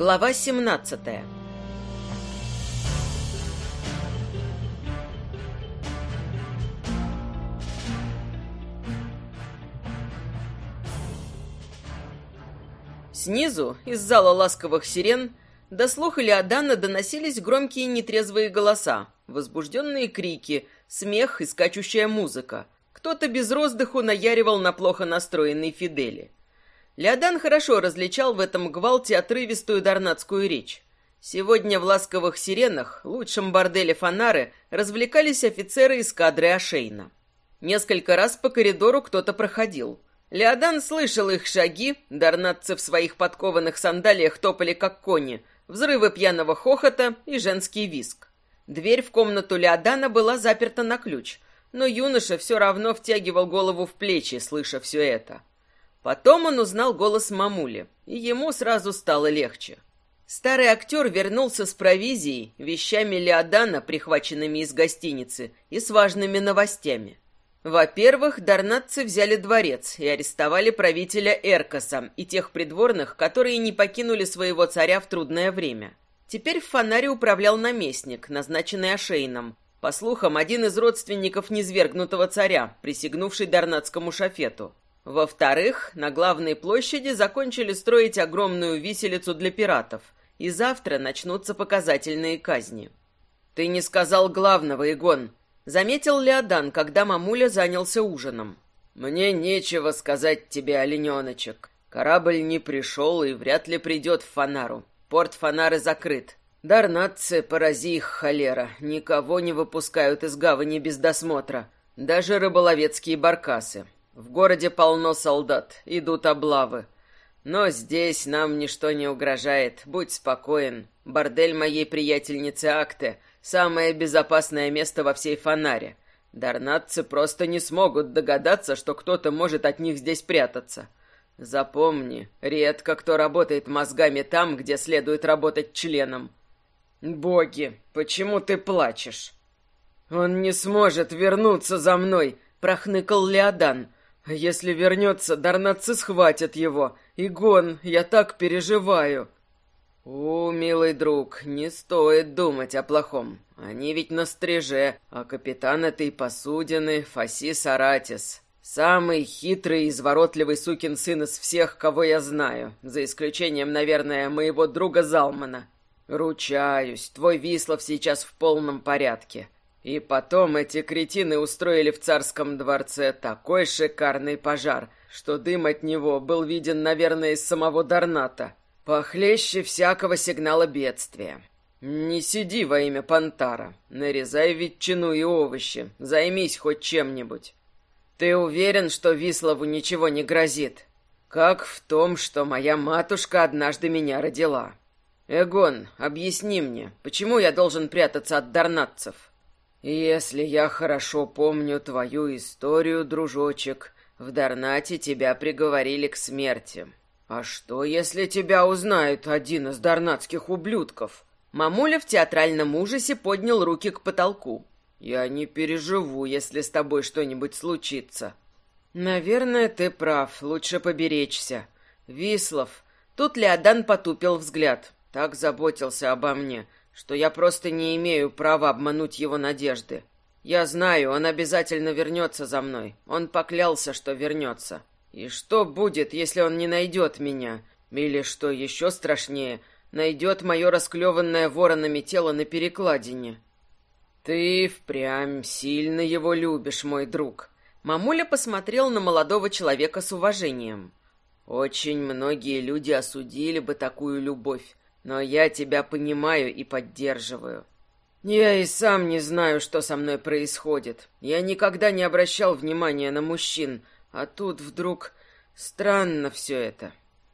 Глава 17 Снизу, из зала ласковых сирен, до слуха Леодана доносились громкие нетрезвые голоса, возбужденные крики, смех и скачущая музыка. Кто-то без роздыху наяривал на плохо настроенной Фидели. Леодан хорошо различал в этом гвалте отрывистую дарнатскую речь. Сегодня в ласковых сиренах, лучшем борделе Фонары, развлекались офицеры эскадры Ашейна. Несколько раз по коридору кто-то проходил. Леодан слышал их шаги, дарнатцы в своих подкованных сандалиях топали как кони, взрывы пьяного хохота и женский виск. Дверь в комнату Леодана была заперта на ключ, но юноша все равно втягивал голову в плечи, слыша все это. Потом он узнал голос мамули, и ему сразу стало легче. Старый актер вернулся с провизией, вещами Леодана, прихваченными из гостиницы, и с важными новостями. Во-первых, дарнатцы взяли дворец и арестовали правителя Эркаса и тех придворных, которые не покинули своего царя в трудное время. Теперь в фонаре управлял наместник, назначенный Ашейном. По слухам, один из родственников низвергнутого царя, присягнувший дарнатскому шафету. Во-вторых, на главной площади закончили строить огромную виселицу для пиратов, и завтра начнутся показательные казни. «Ты не сказал главного, Игон», — заметил Леодан, когда мамуля занялся ужином. «Мне нечего сказать тебе, олененочек. Корабль не пришел и вряд ли придет в Фанару. Порт Фанары закрыт. Дарнатцы, порази их холера, никого не выпускают из гавани без досмотра. Даже рыболовецкие баркасы. В городе полно солдат, идут облавы. Но здесь нам ничто не угрожает, будь спокоен. Бордель моей приятельницы Акте — самое безопасное место во всей Фонаре. Дарнатцы просто не смогут догадаться, что кто-то может от них здесь прятаться. Запомни, редко кто работает мозгами там, где следует работать членом. Боги, почему ты плачешь? Он не сможет вернуться за мной, прохныкал Леодан. Если вернется, дарнатцы схватят его. Игон, я так переживаю. О, милый друг, не стоит думать о плохом. Они ведь на стреже, а капитан этой посудины Фаси Саратис. Самый хитрый и изворотливый сукин сын из всех, кого я знаю, за исключением, наверное, моего друга Залмана. Ручаюсь, твой Вислов сейчас в полном порядке. И потом эти кретины устроили в царском дворце такой шикарный пожар, что дым от него был виден, наверное, из самого Дарната. Похлеще всякого сигнала бедствия. Не сиди во имя Пантара. Нарезай ветчину и овощи. Займись хоть чем-нибудь. Ты уверен, что Вислову ничего не грозит? Как в том, что моя матушка однажды меня родила. Эгон, объясни мне, почему я должен прятаться от дарнатцев? Если я хорошо помню твою историю, дружочек, в Дарнате тебя приговорили к смерти. А что, если тебя узнает один из дарнатских ублюдков? Мамуля в театральном ужасе поднял руки к потолку. Я не переживу, если с тобой что-нибудь случится. Наверное, ты прав, лучше поберечься. Вислов. Тут Леодан потупил взгляд. Так заботился обо мне, что я просто не имею права обмануть его надежды. Я знаю, он обязательно вернется за мной. Он поклялся, что вернется. И что будет, если он не найдет меня? Или, что еще страшнее, найдет мое расклеванное воронами тело на перекладине? «Ты впрямь сильно его любишь, мой друг». Мамуля посмотрел на молодого человека с уважением. «Очень многие люди осудили бы такую любовь, но я тебя понимаю и поддерживаю. Я и сам не знаю, что со мной происходит. Я никогда не обращал внимания на мужчин, а тут вдруг странно все это».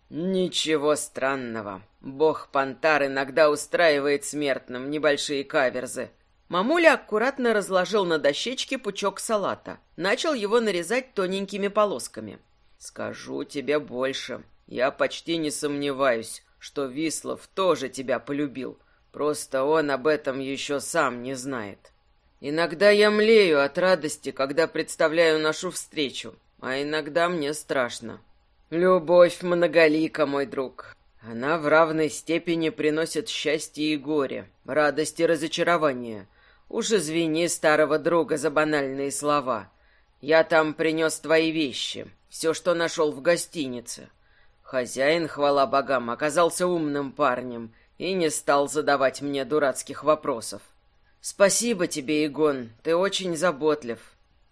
«Ничего странного. Бог Пантар иногда устраивает смертным небольшие каверзы. Мамуля аккуратно разложил на дощечке пучок салата. Начал его нарезать тоненькими полосками. «Скажу тебе больше. Я почти не сомневаюсь, что Вислов тоже тебя полюбил. Просто он об этом еще сам не знает. Иногда я млею от радости, когда представляю нашу встречу, а иногда мне страшно. Любовь многолика, мой друг. Она в равной степени приносит счастье и горе, радость и разочарование. Уж извини старого друга за банальные слова. Я там принес твои вещи, все, что нашел в гостинице. Хозяин, хвала богам, оказался умным парнем и не стал задавать мне дурацких вопросов. Спасибо тебе, Игон, ты очень заботлив.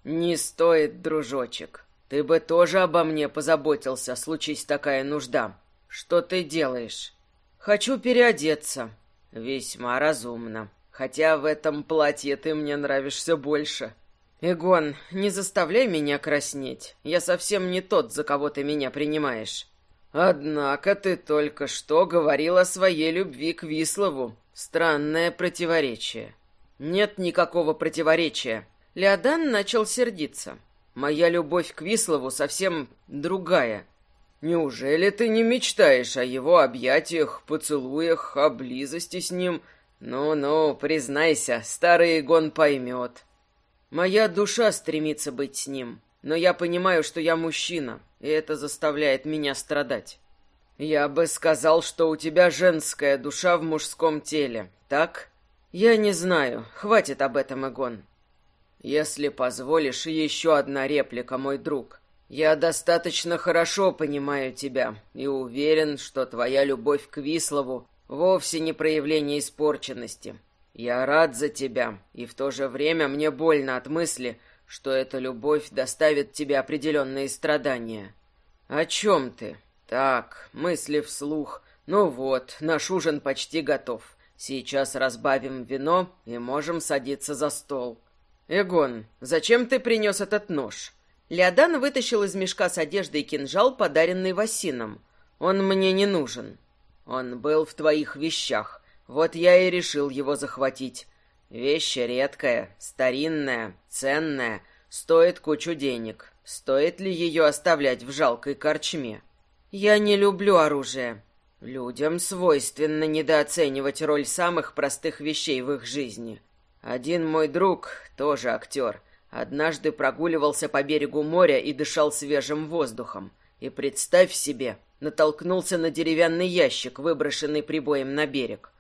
Не стоит, дружочек. Ты бы тоже обо мне позаботился, случись такая нужда. Что ты делаешь? Хочу переодеться. Весьма разумно. Хотя в этом платье ты мне нравишься больше. Игон, не заставляй меня краснеть. Я совсем не тот, за кого ты меня принимаешь. Однако ты только что говорил о своей любви к Вислову. Странное противоречие. Нет никакого противоречия. Леодан начал сердиться. Моя любовь к Вислову совсем другая. Неужели ты не мечтаешь о его объятиях, поцелуях, о близости с ним? Ну-ну, признайся, старый Игон поймет. Моя душа стремится быть с ним, но я понимаю, что я мужчина, и это заставляет меня страдать. Я бы сказал, что у тебя женская душа в мужском теле, так? Я не знаю, хватит об этом, Игон. Если позволишь, еще одна реплика, мой друг. Я достаточно хорошо понимаю тебя и уверен, что твоя любовь к Вислову вовсе не проявление испорченности, я рад за тебя, и в то же время мне больно от мысли, что эта любовь доставит тебе определенные страдания. О чем ты? Так, мысли вслух. Ну вот, наш ужин почти готов. Сейчас разбавим вино и можем садиться за стол. Эгон, зачем ты принес этот нож? Леодан вытащил из мешка с одеждой кинжал, подаренный Васином. Он мне не нужен. Он был в твоих вещах. Вот я и решил его захватить. Вещь редкая, старинная, ценная, стоит кучу денег. Стоит ли ее оставлять в жалкой корчме? Я не люблю оружие. Людям свойственно недооценивать роль самых простых вещей в их жизни. Один мой друг, тоже актер, однажды прогуливался по берегу моря и дышал свежим воздухом. И представь себе, натолкнулся на деревянный ящик, выброшенный прибоем на берег.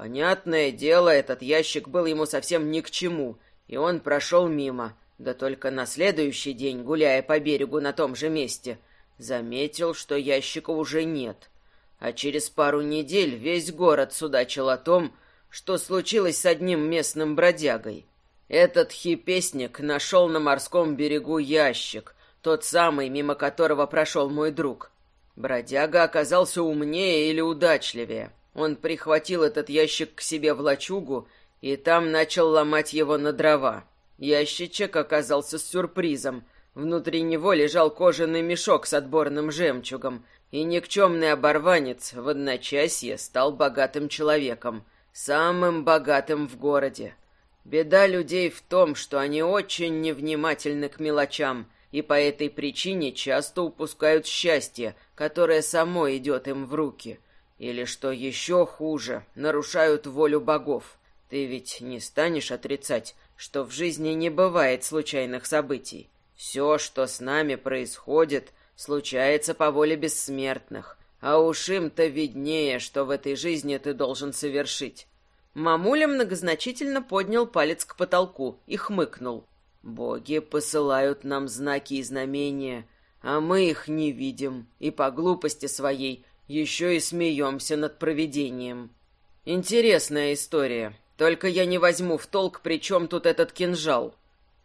Понятное дело, этот ящик был ему совсем ни к чему, и он прошел мимо, да только на следующий день, гуляя по берегу на том же месте, заметил, что ящика уже нет. А через пару недель весь город судачил о том, что случилось с одним местным бродягой. Этот хипесник нашел на морском берегу ящик, тот самый, мимо которого прошел мой друг. Бродяга оказался умнее или удачливее. Он прихватил этот ящик к себе в лачугу и там начал ломать его на дрова. Ящичек оказался сюрпризом. Внутри него лежал кожаный мешок с отборным жемчугом, и никчемный оборванец в одночасье стал богатым человеком, самым богатым в городе. Беда людей в том, что они очень невнимательны к мелочам, и по этой причине часто упускают счастье, которое само идет им в руки — или, что еще хуже, нарушают волю богов. Ты ведь не станешь отрицать, что в жизни не бывает случайных событий. Все, что с нами происходит, случается по воле бессмертных. А уж им-то виднее, что в этой жизни ты должен совершить. Мамуля многозначительно поднял палец к потолку и хмыкнул. «Боги посылают нам знаки и знамения, а мы их не видим, и по глупости своей еще и смеемся над провидением. Интересная история. Только я не возьму в толк, при чем тут этот кинжал.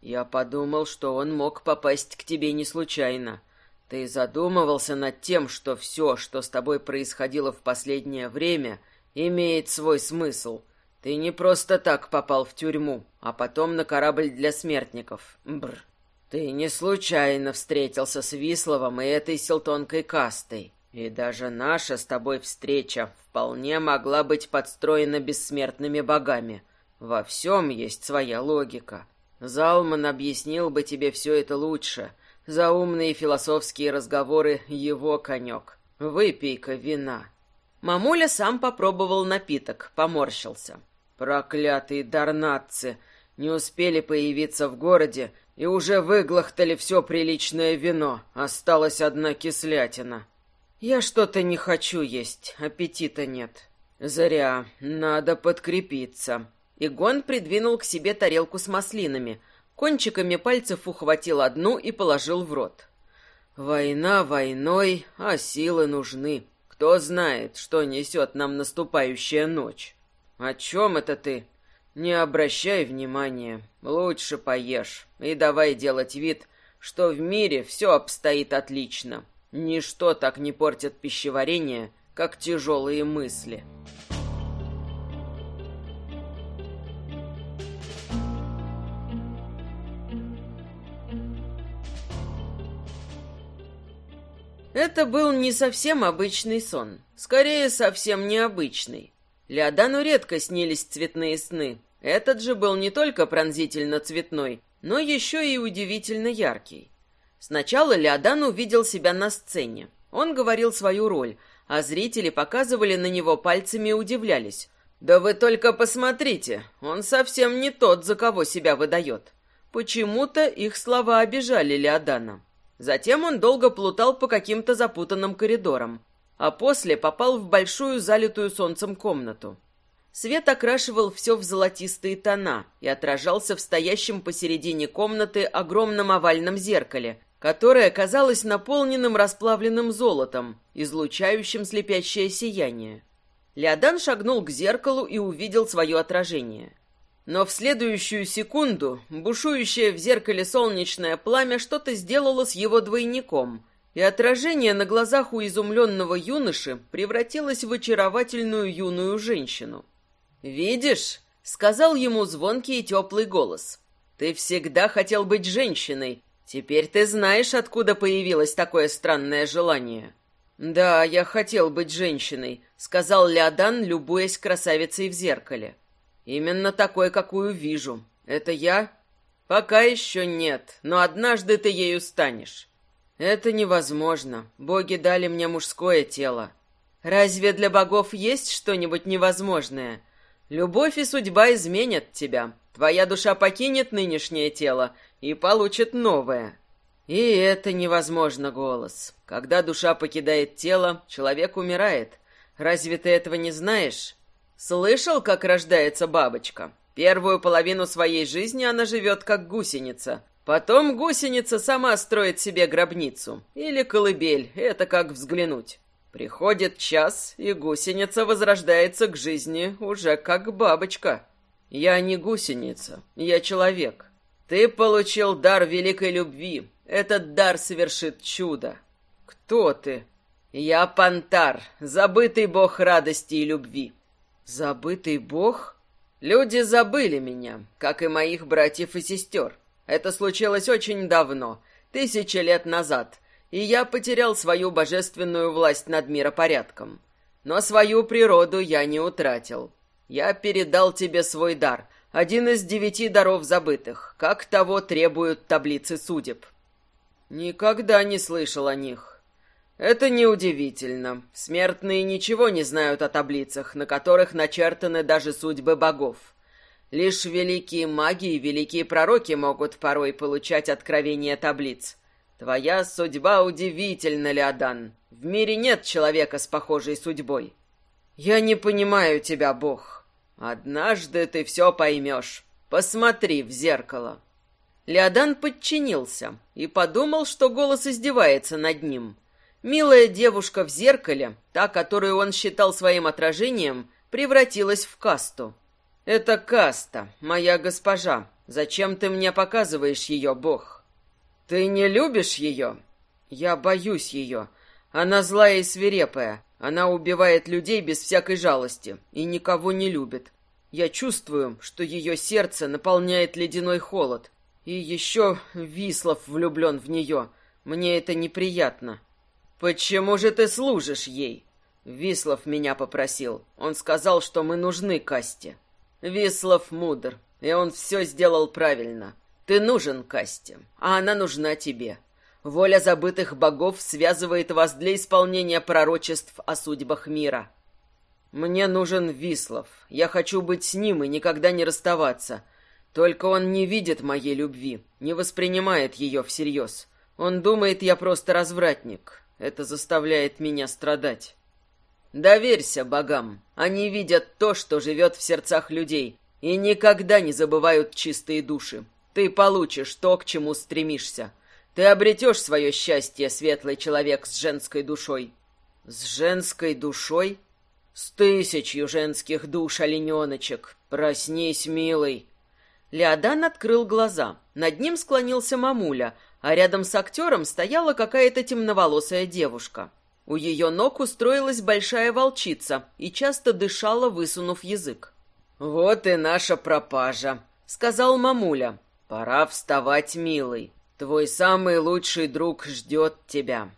Я подумал, что он мог попасть к тебе не случайно. Ты задумывался над тем, что все, что с тобой происходило в последнее время, имеет свой смысл. Ты не просто так попал в тюрьму, а потом на корабль для смертников. Бр. Ты не случайно встретился с Висловым и этой селтонкой кастой. И даже наша с тобой встреча вполне могла быть подстроена бессмертными богами. Во всем есть своя логика. Залман объяснил бы тебе все это лучше. За умные философские разговоры его конек. Выпей-ка вина. Мамуля сам попробовал напиток, поморщился. Проклятые дарнатцы! Не успели появиться в городе и уже выглохтали все приличное вино. Осталась одна кислятина. Я что-то не хочу есть, аппетита нет. Зря, надо подкрепиться. Игон придвинул к себе тарелку с маслинами, кончиками пальцев ухватил одну и положил в рот. Война войной, а силы нужны. Кто знает, что несет нам наступающая ночь. О чем это ты? Не обращай внимания. Лучше поешь. И давай делать вид, что в мире все обстоит отлично. Ничто так не портит пищеварение, как тяжелые мысли. Это был не совсем обычный сон, скорее совсем необычный. Леодану редко снились цветные сны. Этот же был не только пронзительно цветной, но еще и удивительно яркий. Сначала Леодан увидел себя на сцене. Он говорил свою роль, а зрители показывали на него пальцами и удивлялись. «Да вы только посмотрите, он совсем не тот, за кого себя выдает». Почему-то их слова обижали Леодана. Затем он долго плутал по каким-то запутанным коридорам, а после попал в большую залитую солнцем комнату. Свет окрашивал все в золотистые тона и отражался в стоящем посередине комнаты огромном овальном зеркале, которое казалось наполненным расплавленным золотом, излучающим слепящее сияние. Леодан шагнул к зеркалу и увидел свое отражение. Но в следующую секунду бушующее в зеркале солнечное пламя что-то сделало с его двойником, и отражение на глазах у изумленного юноши превратилось в очаровательную юную женщину. «Видишь?» — сказал ему звонкий и теплый голос. «Ты всегда хотел быть женщиной. Теперь ты знаешь, откуда появилось такое странное желание». «Да, я хотел быть женщиной», — сказал Леодан, любуясь красавицей в зеркале. Именно такой, какую вижу. Это я? Пока еще нет, но однажды ты ею станешь. Это невозможно. Боги дали мне мужское тело. Разве для богов есть что-нибудь невозможное? Любовь и судьба изменят тебя. Твоя душа покинет нынешнее тело и получит новое. И это невозможно, голос. Когда душа покидает тело, человек умирает. Разве ты этого не знаешь? Слышал, как рождается бабочка? Первую половину своей жизни она живет как гусеница. Потом гусеница сама строит себе гробницу. Или колыбель, это как взглянуть. Приходит час, и гусеница возрождается к жизни уже как бабочка. Я не гусеница, я человек. Ты получил дар великой любви. Этот дар совершит чудо. Кто ты? Я Пантар, забытый бог радости и любви. Забытый бог? Люди забыли меня, как и моих братьев и сестер. Это случилось очень давно, тысячи лет назад, и я потерял свою божественную власть над миропорядком. Но свою природу я не утратил. Я передал тебе свой дар, один из девяти даров забытых, как того требуют таблицы судеб. Никогда не слышал о них. Это неудивительно. Смертные ничего не знают о таблицах, на которых начертаны даже судьбы богов. Лишь великие маги и великие пророки могут порой получать откровения таблиц. Твоя судьба удивительна, Леодан. В мире нет человека с похожей судьбой. Я не понимаю тебя, Бог. Однажды ты все поймешь. Посмотри в зеркало. Леодан подчинился и подумал, что голос издевается над ним — Милая девушка в зеркале, та, которую он считал своим отражением, превратилась в касту. «Это каста, моя госпожа. Зачем ты мне показываешь ее, Бог?» «Ты не любишь ее?» «Я боюсь ее. Она злая и свирепая. Она убивает людей без всякой жалости и никого не любит. Я чувствую, что ее сердце наполняет ледяной холод. И еще Вислов влюблен в нее. Мне это неприятно. «Почему же ты служишь ей?» Вислов меня попросил. Он сказал, что мы нужны Касте. Вислов мудр, и он все сделал правильно. Ты нужен Касте, а она нужна тебе. Воля забытых богов связывает вас для исполнения пророчеств о судьбах мира. Мне нужен Вислов. Я хочу быть с ним и никогда не расставаться. Только он не видит моей любви, не воспринимает ее всерьез. Он думает, я просто развратник. Это заставляет меня страдать. Доверься богам. Они видят то, что живет в сердцах людей, и никогда не забывают чистые души. Ты получишь то, к чему стремишься. Ты обретешь свое счастье, светлый человек с женской душой. С женской душой? С тысячью женских душ, олененочек. Проснись, милый. Леодан открыл глаза. Над ним склонился мамуля, а рядом с актером стояла какая-то темноволосая девушка. У ее ног устроилась большая волчица и часто дышала, высунув язык. «Вот и наша пропажа», — сказал мамуля. «Пора вставать, милый. Твой самый лучший друг ждет тебя».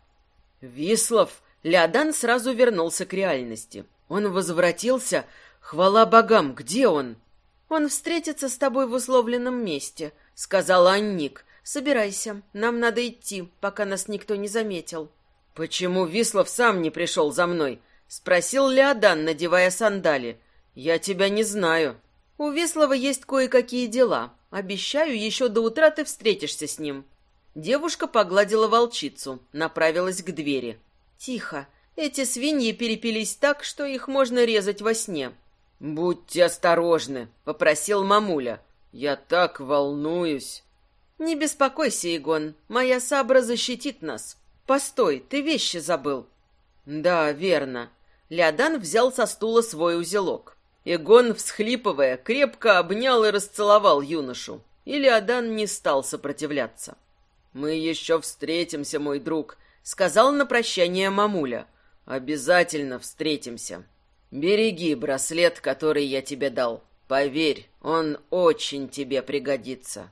Вислов, Леодан сразу вернулся к реальности. Он возвратился. Хвала богам, где он? «Он встретится с тобой в условленном месте», — сказала Анник. «Собирайся, нам надо идти, пока нас никто не заметил». «Почему Вислов сам не пришел за мной?» — спросил Леодан, надевая сандали. «Я тебя не знаю». «У Вислова есть кое-какие дела. Обещаю, еще до утра ты встретишься с ним». Девушка погладила волчицу, направилась к двери. «Тихо. Эти свиньи перепились так, что их можно резать во сне. «Будьте осторожны», — попросил мамуля. «Я так волнуюсь». «Не беспокойся, Игон, моя сабра защитит нас. Постой, ты вещи забыл». «Да, верно». Леодан взял со стула свой узелок. Игон, всхлипывая, крепко обнял и расцеловал юношу. И Леодан не стал сопротивляться. «Мы еще встретимся, мой друг», — сказал на прощание мамуля. «Обязательно встретимся». Береги браслет, который я тебе дал. Поверь, он очень тебе пригодится.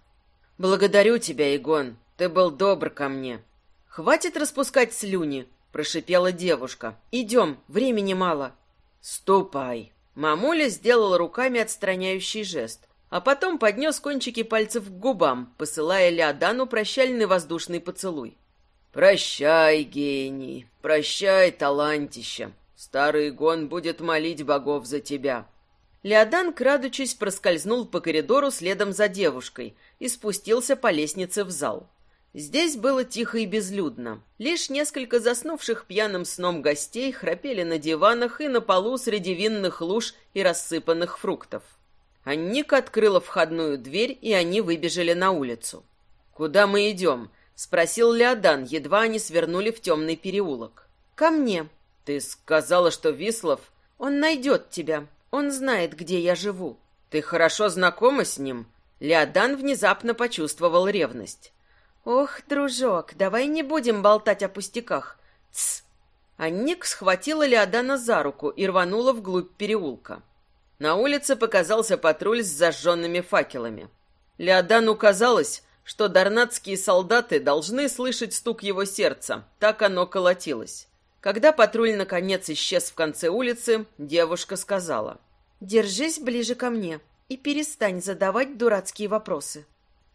Благодарю тебя, Игон. Ты был добр ко мне. Хватит распускать слюни, прошипела девушка. Идем, времени мало. Ступай. Мамуля сделала руками отстраняющий жест, а потом поднес кончики пальцев к губам, посылая Леодану прощальный воздушный поцелуй. «Прощай, гений, прощай, талантище, Старый Гон будет молить богов за тебя». Леодан, крадучись, проскользнул по коридору следом за девушкой и спустился по лестнице в зал. Здесь было тихо и безлюдно. Лишь несколько заснувших пьяным сном гостей храпели на диванах и на полу среди винных луж и рассыпанных фруктов. Анника открыла входную дверь, и они выбежали на улицу. «Куда мы идем?» — спросил Леодан, едва они свернули в темный переулок. «Ко мне», «Ты сказала, что Вислов...» «Он найдет тебя. Он знает, где я живу». «Ты хорошо знакома с ним?» Леодан внезапно почувствовал ревность. «Ох, дружок, давай не будем болтать о пустяках. Тсс!» А Ник схватила Леодана за руку и рванула вглубь переулка. На улице показался патруль с зажженными факелами. Леодану казалось, что дарнатские солдаты должны слышать стук его сердца, так оно колотилось. Когда патруль наконец исчез в конце улицы, девушка сказала. «Держись ближе ко мне и перестань задавать дурацкие вопросы».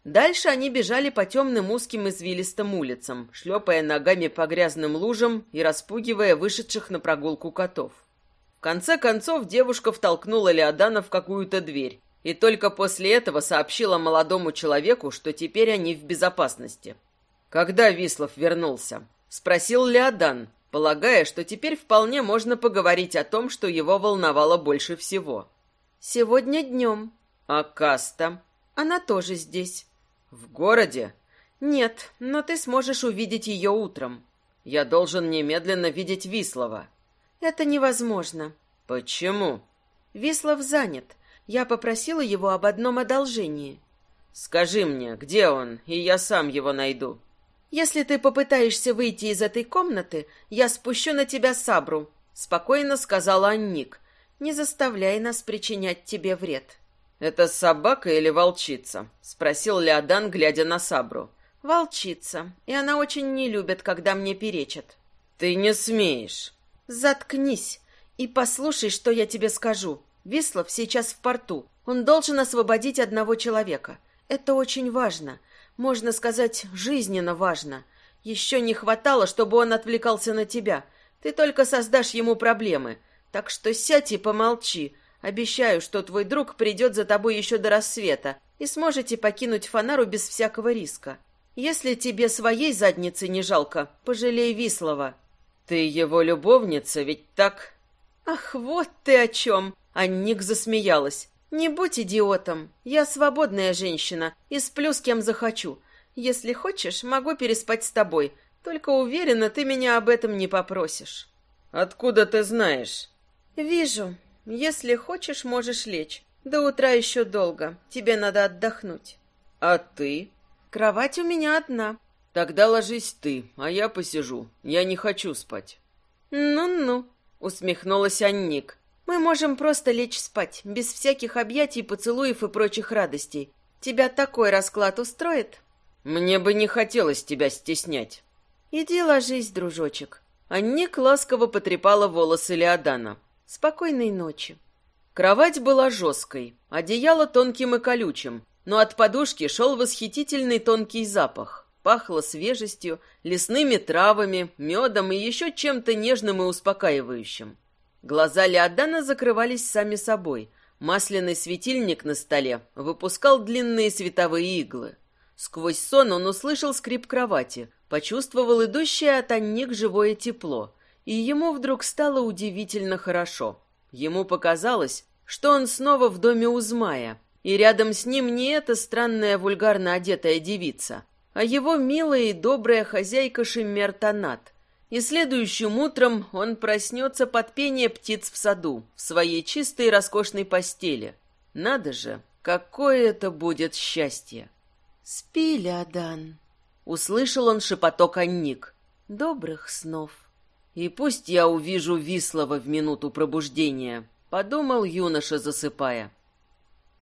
Дальше они бежали по темным узким извилистым улицам, шлепая ногами по грязным лужам и распугивая вышедших на прогулку котов. В конце концов девушка втолкнула Леодана в какую-то дверь и только после этого сообщила молодому человеку, что теперь они в безопасности. «Когда Вислов вернулся?» — спросил Леодан, полагая, что теперь вполне можно поговорить о том, что его волновало больше всего. «Сегодня днем». «А Каста?» «Она тоже здесь». «В городе?» «Нет, но ты сможешь увидеть ее утром». «Я должен немедленно видеть Вислова». «Это невозможно». «Почему?» «Вислов занят. Я попросила его об одном одолжении». «Скажи мне, где он, и я сам его найду». «Если ты попытаешься выйти из этой комнаты, я спущу на тебя сабру», — спокойно сказала Анник. «Не заставляй нас причинять тебе вред». «Это собака или волчица?» — спросил Леодан, глядя на сабру. «Волчица, и она очень не любит, когда мне перечат». «Ты не смеешь». «Заткнись и послушай, что я тебе скажу. Вислов сейчас в порту. Он должен освободить одного человека. Это очень важно можно сказать, жизненно важно. Еще не хватало, чтобы он отвлекался на тебя. Ты только создашь ему проблемы. Так что сядь и помолчи. Обещаю, что твой друг придет за тобой еще до рассвета, и сможете покинуть Фонару без всякого риска. Если тебе своей задницы не жалко, пожалей Вислова». Ты его любовница, ведь так? Ах, вот ты о чем! Анник засмеялась. Не будь идиотом. Я свободная женщина и сплю с кем захочу. Если хочешь, могу переспать с тобой. Только уверена, ты меня об этом не попросишь. Откуда ты знаешь? Вижу. Если хочешь, можешь лечь. До утра еще долго. Тебе надо отдохнуть. А ты? Кровать у меня одна. Тогда ложись ты, а я посижу. Я не хочу спать. Ну-ну, усмехнулась Анник. Мы можем просто лечь спать, без всяких объятий, поцелуев и прочих радостей. Тебя такой расклад устроит? Мне бы не хотелось тебя стеснять. Иди ложись, дружочек. Анник ласково потрепала волосы Леодана. Спокойной ночи. Кровать была жесткой, одеяло тонким и колючим, но от подушки шел восхитительный тонкий запах. Пахло свежестью, лесными травами, медом и еще чем-то нежным и успокаивающим. Глаза Леодана закрывались сами собой. Масляный светильник на столе выпускал длинные световые иглы. Сквозь сон он услышал скрип кровати, почувствовал идущее от Анник живое тепло, и ему вдруг стало удивительно хорошо. Ему показалось, что он снова в доме Узмая, и рядом с ним не эта странная вульгарно одетая девица, а его милая и добрая хозяйка Шиммер Танат. И следующим утром он проснется под пение птиц в саду, в своей чистой и роскошной постели. Надо же, какое это будет счастье! «Спи, Леодан!» — услышал он шепоток Анник. «Добрых снов!» «И пусть я увижу Вислова в минуту пробуждения», — подумал юноша, засыпая.